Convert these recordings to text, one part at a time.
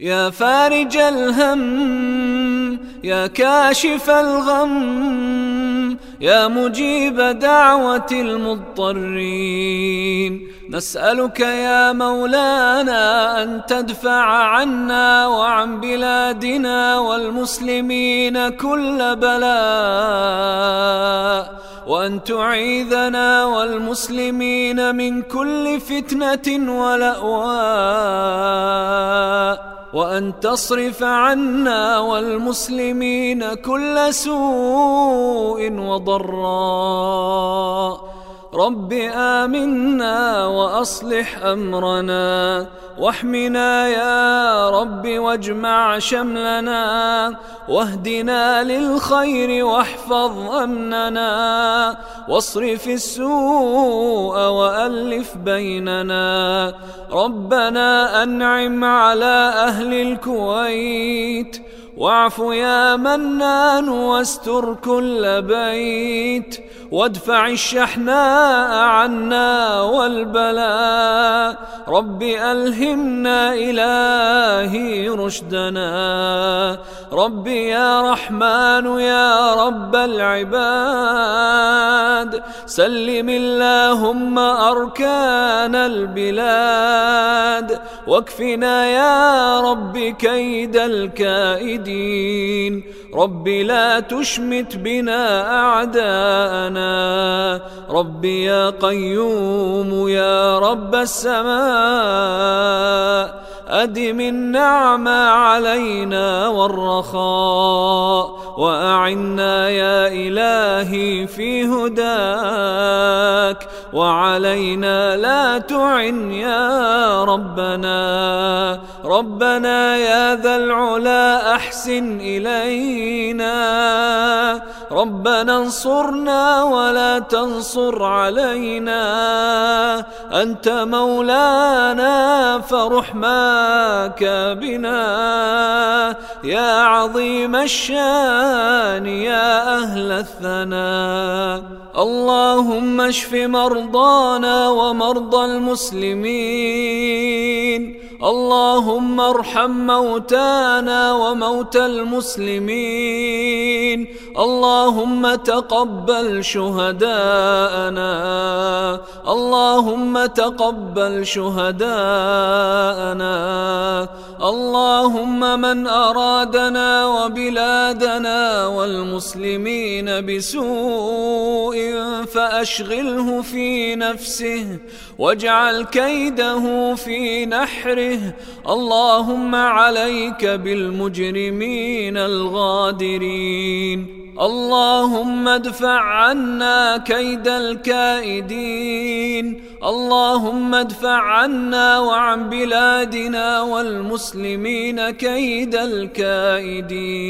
يا فارج الهم يا كاشف الغم يا مجيب دعوة المضطرين. نسألك يا مولانا أن تدفع عنا وعن بلادنا والمسلمين كل بلاء وأن تعيذنا والمسلمين من كل فتنة ولأواء وأن تصرف عنا والمسلمين كل سوء وضراء. رب آمنا وأصلح أمرنا واحمنا يا رب واجمع شملنا واهدنا للخير واحفظ أمننا واصرف السوء وألف بيننا ربنا أنعم على أهل الكويت واعف يا منان واستر كل بيت وادفع الشحناء عنا والبلاء. رب ألهمنا إلهي رشدنا. رب يا رحمن يا رب العباد سلم اللهم أركان البلاد. واكفنا يا رب كيد الكائدين رب لا تشمت بنا أعداءنا. رب يا قيوم يا رب السماء. أدم النعمة علينا والرخاء وأعنا يا إلهي في هداك وعلينا لا تعن يا ربنا. ربنا يا ذا العلا أحسن إلينا. ربنا انصرنا ولا تنصر علينا. أنت مولانا فرحماك بنا. يا عظيم الشان يا أهل الثناء. اللهم اشف مرضانا ومرضى المسلمين. اللهم ارحم موتانا وموتى المسلمين. اللهم تقبل شهداءنا. اللهم تقبل شهداءنا. اللهم من أرادنا وبلادنا والمسلمين بسوء فأشغله في نفسه. واجعل كيده في نحره اللهم عليك بالمجرمين الغادرين. اللهم ادفع عنا كيد الكائدين. اللهم ادفع عنا وعن بلادنا والمسلمين كيد الكائدين.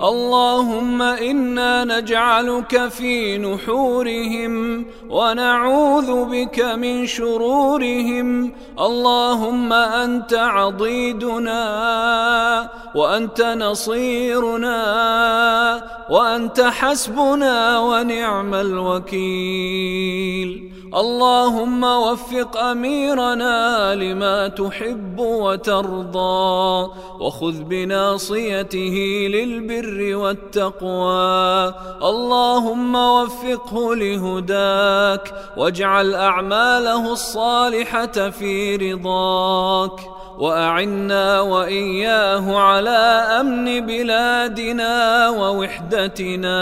اللهم إنا نجعلك في نحورهم ونعوذ بك من شرورهم. اللهم أنت عضيدنا وأنت نصيرنا وأنت حسبنا ونعم الوكيل. اللهم وفق أميرنا لما تحب وترضى وخذ بناصيته للبر والتقوى. اللهم وفقه لهداك واجعل أعماله الصالحة في رضاك. وأعنا وإياه على أمن بلادنا ووحدتنا.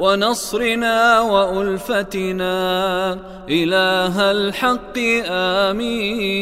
ونصرنا وألفتنا إله الحق آمين.